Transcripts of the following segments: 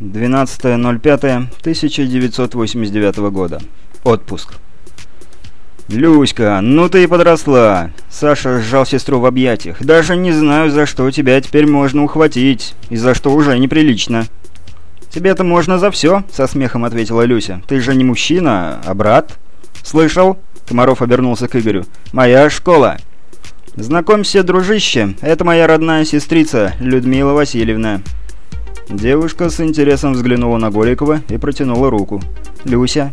12.05.1989 года. Отпуск. «Люська, ну ты и подросла!» Саша сжал сестру в объятиях. «Даже не знаю, за что тебя теперь можно ухватить, и за что уже неприлично». «Тебе-то можно за все», — со смехом ответила Люся. «Ты же не мужчина, а брат». «Слышал?» — Комаров обернулся к Игорю. «Моя школа». «Знакомься, дружище, это моя родная сестрица, Людмила Васильевна». Девушка с интересом взглянула на Голикова и протянула руку. «Люся?»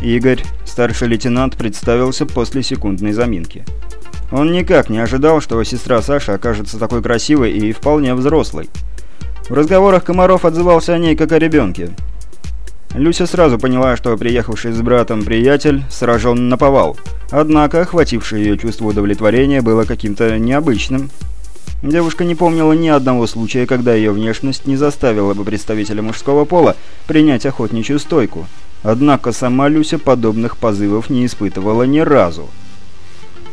Игорь, старший лейтенант, представился после секундной заминки. Он никак не ожидал, что сестра Саши окажется такой красивой и вполне взрослой. В разговорах Комаров отзывался о ней как о ребенке. Люся сразу поняла, что приехавший с братом приятель сражен на повал, однако охватившее ее чувство удовлетворения было каким-то необычным. Девушка не помнила ни одного случая, когда ее внешность не заставила бы представителя мужского пола принять охотничью стойку. Однако сама Люся подобных позывов не испытывала ни разу.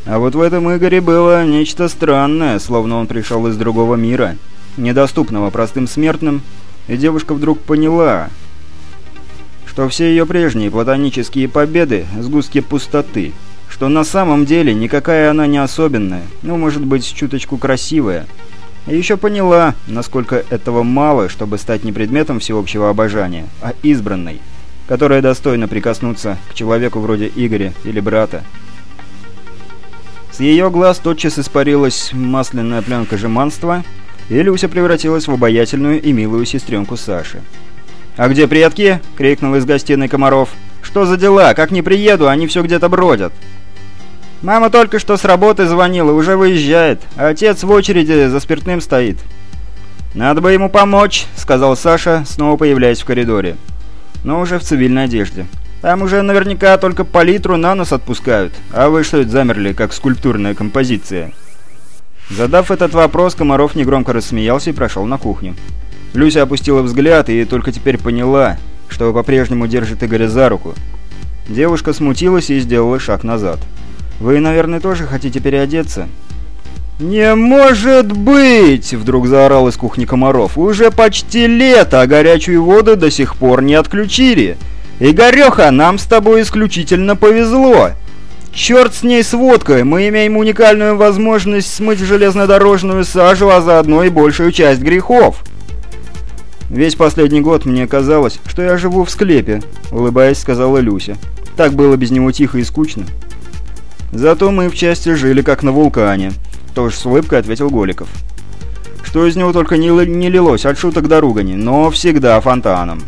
А вот в этом Игоре было нечто странное, словно он пришел из другого мира, недоступного простым смертным, и девушка вдруг поняла, что все ее прежние платонические победы – сгустки пустоты – что на самом деле никакая она не особенная, ну, может быть, чуточку красивая. И еще поняла, насколько этого мало, чтобы стать не предметом всеобщего обожания, а избранной, которая достойна прикоснуться к человеку вроде Игоря или брата. С ее глаз тотчас испарилась масляная пленка жеманства, и Люся превратилась в обаятельную и милую сестренку Саши. «А где предки?» — крикнул из гостиной Комаров. «Что за дела? Как не приеду, они все где-то бродят». Мама только что с работы звонила, уже выезжает, отец в очереди за спиртным стоит. «Надо бы ему помочь», — сказал Саша, снова появляясь в коридоре. Но уже в цивильной одежде. «Там уже наверняка только по литру на нос отпускают. А вы что замерли, как скульптурная композиция?» Задав этот вопрос, Комаров негромко рассмеялся и прошел на кухню. Люся опустила взгляд и только теперь поняла, что по-прежнему держит Игоря за руку. Девушка смутилась и сделала шаг назад. Вы, наверное, тоже хотите переодеться?» «Не может быть!» — вдруг заорал из кухни Комаров. «Уже почти лето, а горячую воду до сих пор не отключили. Игореха, нам с тобой исключительно повезло. Черт с ней с водкой, мы имеем уникальную возможность смыть железнодорожную сажу, а заодно и большую часть грехов». «Весь последний год мне казалось, что я живу в склепе», — улыбаясь, сказала Люся. «Так было без него тихо и скучно». Зато мы в части жили как на вулкане», — тоже с улыбкой ответил Голиков. Что из него только не, не лилось, от шуток до ругани, но всегда фонтаном.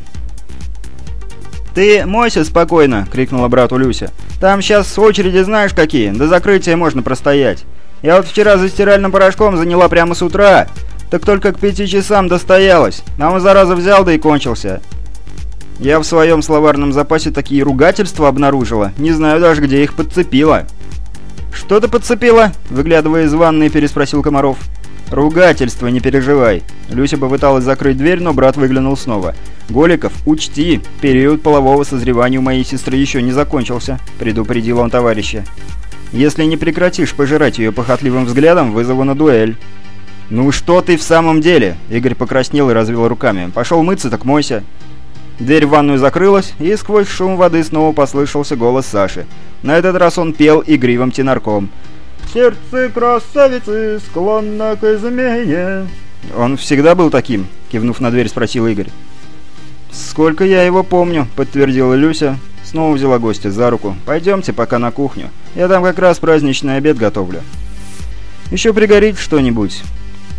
«Ты мойся спокойно!» — крикнула брату Люся. «Там сейчас очереди знаешь какие, до закрытия можно простоять. Я вот вчера за стиральным порошком заняла прямо с утра, так только к пяти часам достоялась, а он зараза взял да и кончился. Я в своем словарном запасе такие ругательства обнаружила, не знаю даже где их подцепила». «Что ты подцепила?» — выглядывая из ванной, переспросил Комаров. «Ругательство, не переживай». Люся попыталась закрыть дверь, но брат выглянул снова. «Голиков, учти, период полового созревания у моей сестры еще не закончился», — предупредил он товарища. «Если не прекратишь пожирать ее похотливым взглядом, вызову на дуэль». «Ну что ты в самом деле?» — Игорь покраснел и развел руками. «Пошел мыться, так мойся». Дверь в ванную закрылась, и сквозь шум воды снова послышался голос Саши. На этот раз он пел игривым тенарком. «Сердце красавицы склонно к измене». «Он всегда был таким?» — кивнув на дверь, спросил Игорь. «Сколько я его помню», — подтвердила Люся. Снова взяла гостя за руку. «Пойдемте пока на кухню. Я там как раз праздничный обед готовлю». «Еще пригорит что-нибудь».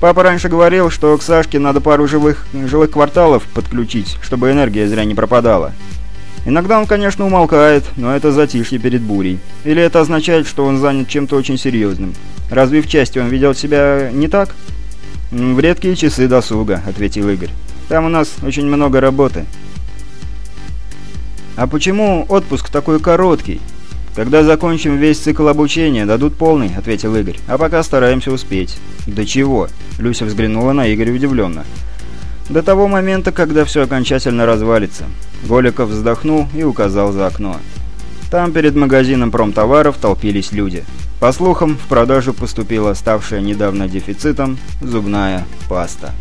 Папа раньше говорил, что к Сашке надо пару живых, жилых кварталов подключить, чтобы энергия зря не пропадала. Иногда он, конечно, умолкает, но это затишье перед бурей. Или это означает, что он занят чем-то очень серьезным. Разве в части он ведет себя не так? «В редкие часы досуга», — ответил Игорь. «Там у нас очень много работы». «А почему отпуск такой короткий?» «Когда закончим весь цикл обучения, дадут полный», — ответил Игорь. «А пока стараемся успеть». «До чего?» — Люся взглянула на Игоря удивленно. «До того момента, когда все окончательно развалится». Голиков вздохнул и указал за окно. Там перед магазином промтоваров толпились люди. По слухам, в продажу поступила ставшая недавно дефицитом зубная паста.